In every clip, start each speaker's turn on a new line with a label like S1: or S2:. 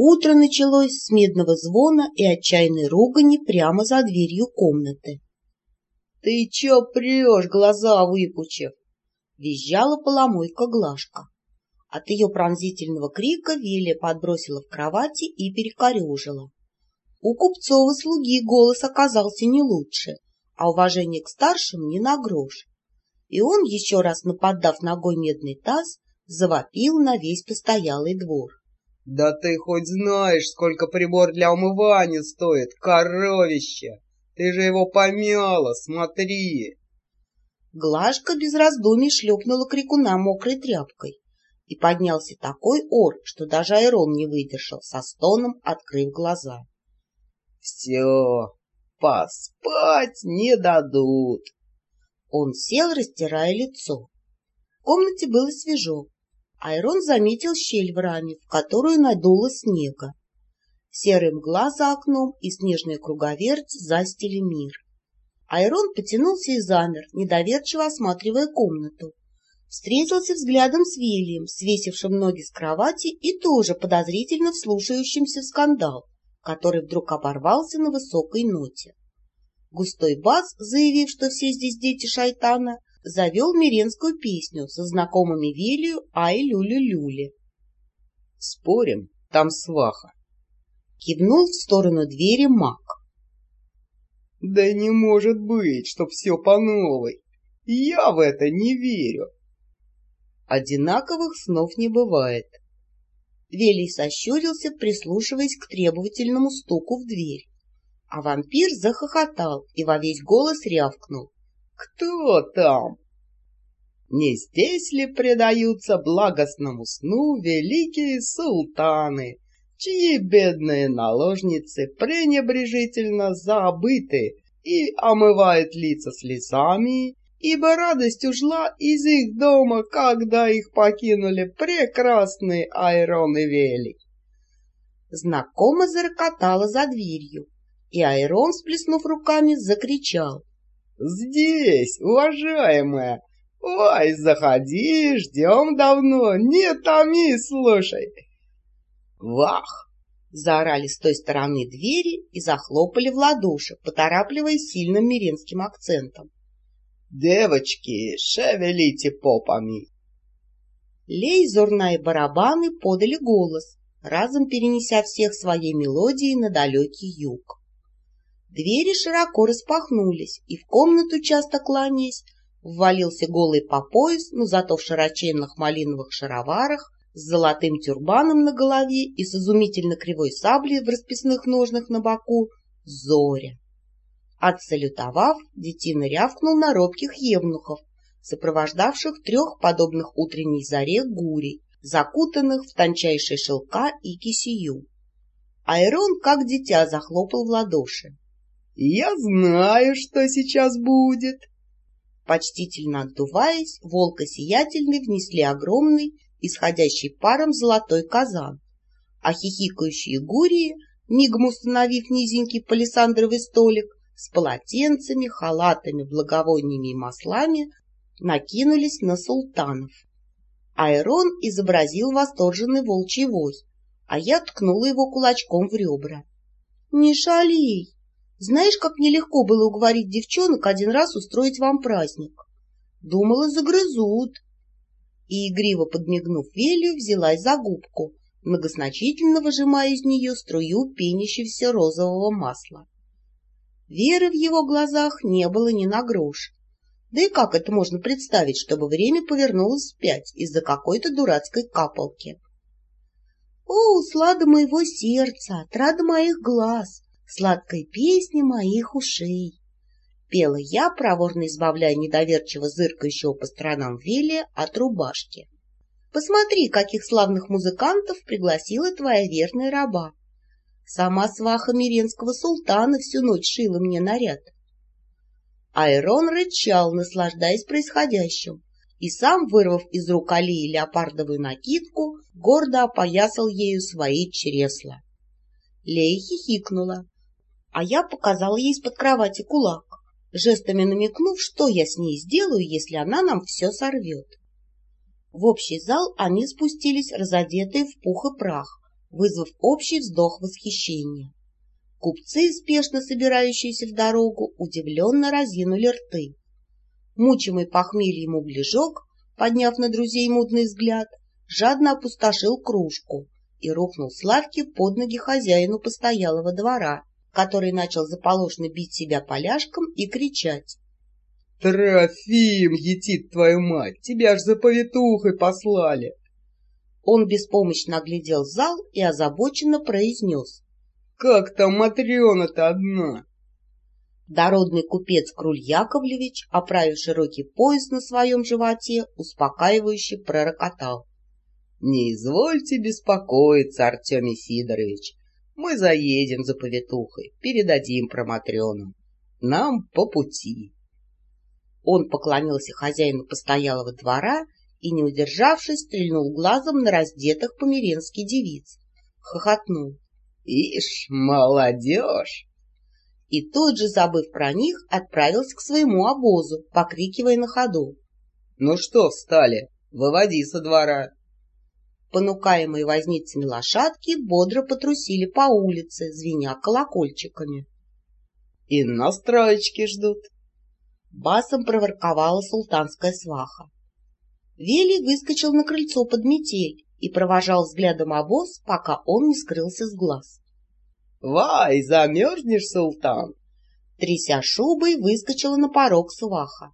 S1: Утро началось с медного звона и отчаянной ругани прямо за дверью комнаты. — Ты чё прешь, глаза выпучив? — визжала поломойка Глашка. От ее пронзительного крика Велия подбросила в кровати и перекорежила. У купцова слуги голос оказался не лучше, а уважение к старшим не на грош. И он, еще раз нападав ногой медный таз, завопил на весь постоялый двор.
S2: Да ты хоть знаешь, сколько прибор для умывания стоит, коровище! Ты же его помяла, смотри!»
S1: Глажка без раздумий шлепнула крикуна мокрой тряпкой. И поднялся такой ор, что даже Айрон не выдержал, со стоном открыв глаза.
S2: «Все, поспать не дадут!»
S1: Он сел, растирая лицо. В комнате было свежо, Айрон заметил щель в раме, в которую надуло снега. Серая мгла за окном и снежная круговерть застили мир. Айрон потянулся и замер, недоверчиво осматривая комнату. Встретился взглядом с Вильям, свесившим ноги с кровати и тоже подозрительно вслушающимся в скандал, который вдруг оборвался на высокой ноте. Густой бас, заявив, что все здесь дети шайтана, завел миренскую песню со знакомыми Велию Ай-Люли-Люли.
S2: — Спорим, там сваха.
S1: Кивнул в сторону двери маг.
S2: — Да не может быть, чтоб все по новой. Я в это не верю.
S1: Одинаковых снов не бывает. Велий сощурился, прислушиваясь к требовательному стуку в дверь. А вампир захохотал и во весь голос рявкнул.
S2: Кто там? Не здесь ли предаются благостному сну великие султаны, чьи бедные наложницы пренебрежительно забыты и омывают лица слезами, ибо радость ушла из их дома, когда их покинули прекрасные Айрон и Вели.
S1: Знакомо зарокотало за дверью, и Айрон, сплеснув руками, закричал.
S2: «Здесь, уважаемая! Ой, заходи, ждем давно, не томи, слушай!»
S1: «Вах!» — заорали с той стороны двери и захлопали в ладоши, поторапливаясь сильным миренским акцентом.
S2: «Девочки, шевелите попами!»
S1: Лей, Зорна и барабаны подали голос, разом перенеся всех своей мелодией на далекий юг. Двери широко распахнулись, и в комнату, часто кланяясь, ввалился голый по пояс, но зато в широченных малиновых шароварах, с золотым тюрбаном на голове и с изумительно кривой саблей в расписных ножнах на боку, Зоря. Отсалютовав, детина рявкнул на робких евнухов, сопровождавших трех подобных утренней заре гурей, закутанных в тончайшие шелка и кисию. Айрон, как дитя, захлопал в ладоши.
S2: Я знаю, что сейчас будет.
S1: Почтительно отдуваясь, волка сиятельный внесли огромный, исходящий паром золотой казан, а хихикающие гурии, мигом установив низенький палисандровый столик, с полотенцами, халатами, благовониями и маслами, накинулись на султанов. Айрон изобразил восторженный волчий вой, а я ткнула его кулачком в ребра. — Не шалей! Знаешь, как нелегко было уговорить девчонок один раз устроить вам праздник? Думала, загрызут. И, игриво подмигнув Велию, взялась за губку, многозначительно выжимая из нее струю пенящегося розового масла. Веры в его глазах не было ни на грош. Да и как это можно представить, чтобы время повернулось вспять из-за какой-то дурацкой капалки? О, слада моего сердца, отрада моих глаз! Сладкой песни моих ушей. Пела я, проворно избавляя недоверчиво зыркающего по сторонам Велия от рубашки. Посмотри, каких славных музыкантов пригласила твоя верная раба. Сама сваха миренского султана всю ночь шила мне наряд. Айрон рычал, наслаждаясь происходящим, и сам, вырвав из рук Алии леопардовую накидку, гордо опоясал ею свои чресла. Лея хихикнула, а я показала ей из-под кровати кулак, жестами намекнув, что я с ней сделаю, если она нам все сорвет. В общий зал они спустились, разодетые в пух и прах, вызвав общий вздох восхищения. Купцы, спешно собирающиеся в дорогу, удивленно разинули рты. Мучимый похмельем углежок, подняв на друзей мудный взгляд, жадно опустошил кружку и рухнул с лавки под ноги хозяину постоялого двора, который начал заполошно бить себя поляшком и кричать.
S2: «Трофим, етит твою мать, тебя ж за повитухой послали!»
S1: Он беспомощно оглядел зал и озабоченно произнес.
S2: «Как там Матрена-то одна?»
S1: Дородный купец Круль Яковлевич, оправив широкий пояс на своем животе, успокаивающе пророкотал.
S2: — Не извольте беспокоиться, Артемий Сидорович. Мы заедем за повитухой, передадим про Матрёну. Нам по пути.
S1: Он поклонился хозяину постоялого двора и, не удержавшись, стрельнул глазом на раздетых померенски девиц. Хохотнул.
S2: — Ишь, молодежь!
S1: и тут же, забыв про них, отправился к своему обозу, покрикивая на ходу.
S2: — Ну что встали? Выводи со двора.
S1: Понукаемые возницами лошадки бодро потрусили по улице, звеня колокольчиками.
S2: — И на строечке ждут.
S1: Басом проворковала султанская сваха. Вели выскочил на крыльцо под метель и провожал взглядом обоз, пока он не скрылся с глаз.
S2: «Вай, замерзнешь, султан!»
S1: Тряся шубой, выскочила на порог сваха.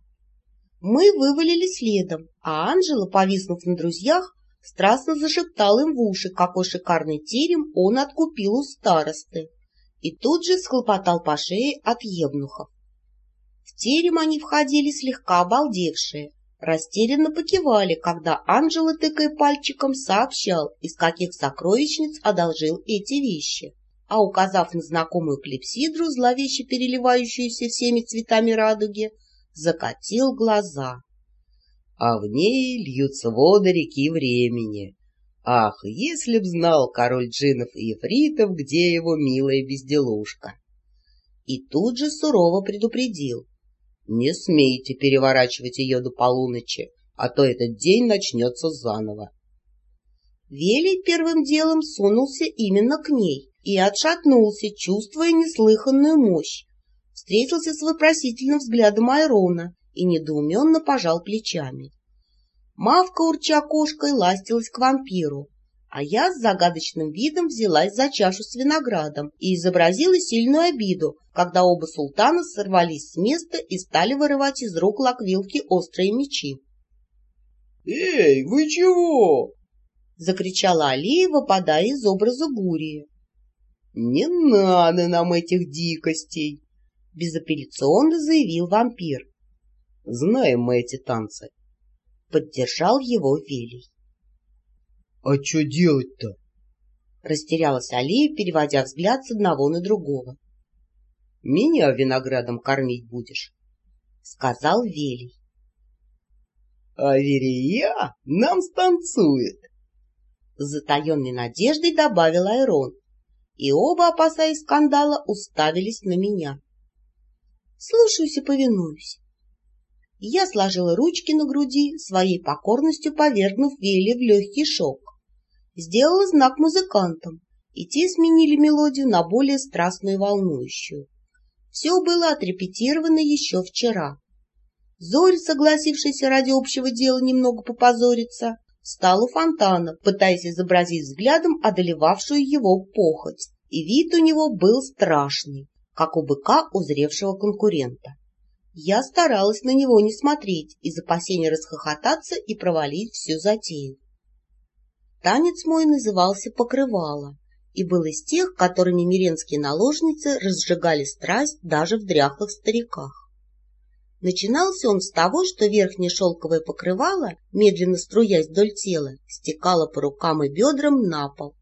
S1: Мы вывалили следом, а Анжела, повиснув на друзьях, страстно зашептал им в уши, какой шикарный терем он откупил у старосты, и тут же схлопотал по шее от евнухов. В терем они входили слегка обалдевшие, растерянно покивали, когда Анжела, тыкая пальчиком, сообщал, из каких сокровищниц одолжил эти вещи а, указав на знакомую клипсидру, зловеще переливающуюся всеми цветами радуги, закатил глаза.
S2: А в ней льются воды реки времени. Ах, если б знал король джинов и ефритов, где его милая безделушка!
S1: И тут же сурово предупредил.
S2: Не смейте переворачивать ее до полуночи, а то этот день начнется заново.
S1: Велий первым делом сунулся именно к ней, и отшатнулся, чувствуя неслыханную мощь. Встретился с вопросительным взглядом Айрона и недоуменно пожал плечами. Мавка, урча кошкой, ластилась к вампиру, а я с загадочным видом взялась за чашу с виноградом и изобразила сильную обиду, когда оба султана сорвались с места и стали вырывать из рук лаквилки острые мечи.
S2: «Эй, вы чего?»
S1: — закричала Алиева, выпадая из образа Гурии.
S2: «Не надо нам этих дикостей!»
S1: — безапелляционно заявил вампир.
S2: «Знаем мы эти танцы!»
S1: — поддержал его Велий.
S2: «А что делать-то?»
S1: — растерялась Алия, переводя взгляд с одного на другого.
S2: «Меня виноградом кормить будешь», —
S1: сказал Велий.
S2: «А Верия нам станцует!»
S1: С затаенной надеждой добавил Айрон, и оба, опасаясь скандала, уставились на меня. Слушаюсь и повинуюсь. Я сложила ручки на груди, своей покорностью повергнув Вели в легкий шок. Сделала знак музыкантам, и те сменили мелодию на более страстную и волнующую. Все было отрепетировано еще вчера. Зорь, согласившийся ради общего дела немного попозориться, встал у фонтана, пытаясь изобразить взглядом одолевавшую его похоть, и вид у него был страшный, как у быка, узревшего конкурента. Я старалась на него не смотреть из опасения расхохотаться и провалить всю затею. Танец мой назывался «Покрывало» и был из тех, которыми миренские наложницы разжигали страсть даже в дряхлых стариках. Начинался он с того, что верхнее шелковое покрывало, медленно струясь вдоль тела, стекало по рукам и бедрам на пол.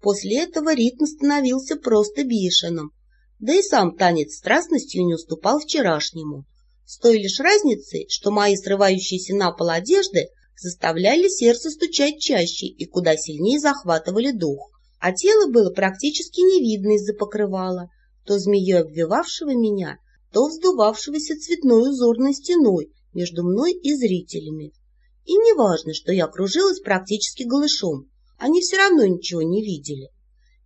S1: После этого ритм становился просто бешеным, да и сам танец страстностью не уступал вчерашнему, с той лишь разницей, что мои срывающиеся на пол одежды заставляли сердце стучать чаще и куда сильнее захватывали дух, а тело было практически не видно из-за покрывала, то змеей обвивавшего меня – то вздувавшегося цветной узорной стеной между мной и зрителями. И не важно, что я кружилась практически голышом, они все равно ничего не видели.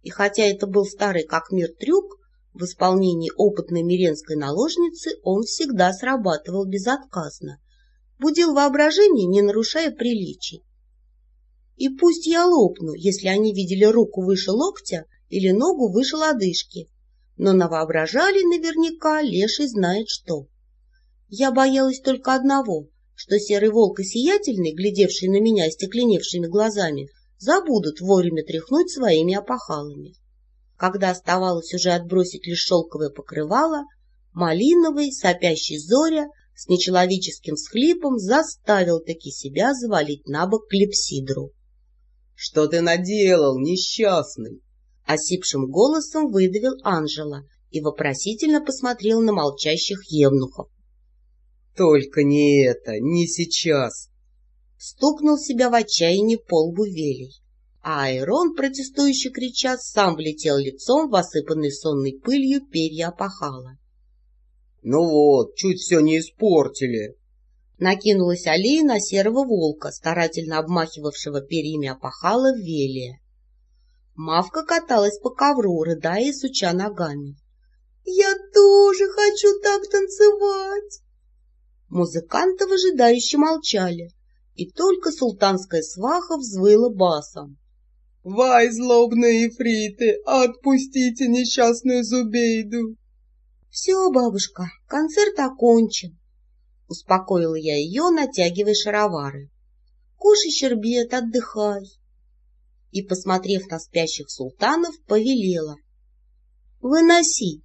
S1: И хотя это был старый как мир трюк, в исполнении опытной миренской наложницы он всегда срабатывал безотказно, будил воображение, не нарушая приличий. И пусть я лопну, если они видели руку выше локтя или ногу выше лодыжки, но навоображали наверняка леший знает что. Я боялась только одного, что серый волк и сиятельный, глядевший на меня стекленевшими глазами, забудут вовремя тряхнуть своими опахалами. Когда оставалось уже отбросить лишь шелковое покрывало, малиновый, сопящий зоря с нечеловеческим схлипом заставил таки себя завалить на бок клепсидру.
S2: — Что ты наделал, несчастный?
S1: — осипшим голосом выдавил Анжела и вопросительно посмотрел на молчащих евнухов.
S2: — Только не это, не сейчас!
S1: Стукнул себя в отчаянии по лбу Велий а Айрон, протестующий крича, сам влетел лицом в осыпанный сонной пылью перья опахала.
S2: — Ну вот, чуть все не испортили.
S1: Накинулась Алия на серого волка, старательно обмахивавшего перьями опахала Велия. Мавка каталась по ковру, рыдая и суча ногами. — Я тоже хочу так танцевать! Музыканты выжидающе молчали, и только султанская сваха взвыла басом.
S2: «Вай, злобные ифриты, отпустите несчастную Зубейду!»
S1: «Все, бабушка, концерт окончен», — успокоила я ее, натягивая шаровары. «Кушай щербет, отдыхай». И, посмотрев на спящих султанов, повелела. «Выноси,